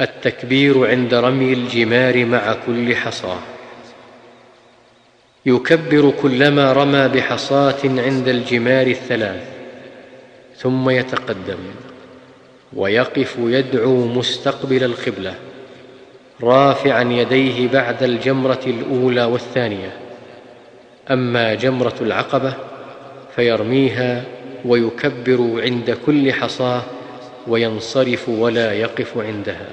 التكبير عند رمي الجمار مع كل حصاه يكبر كلما رمى بحصاة عند الجمار الثلاث ثم يتقدم ويقف يدعو مستقبل القبلة رافعا يديه بعد الجمرة الأولى والثانية. أما جمرة العقبة فيرميها ويكبر عند كل حصاة وينصرف ولا يقف عندها.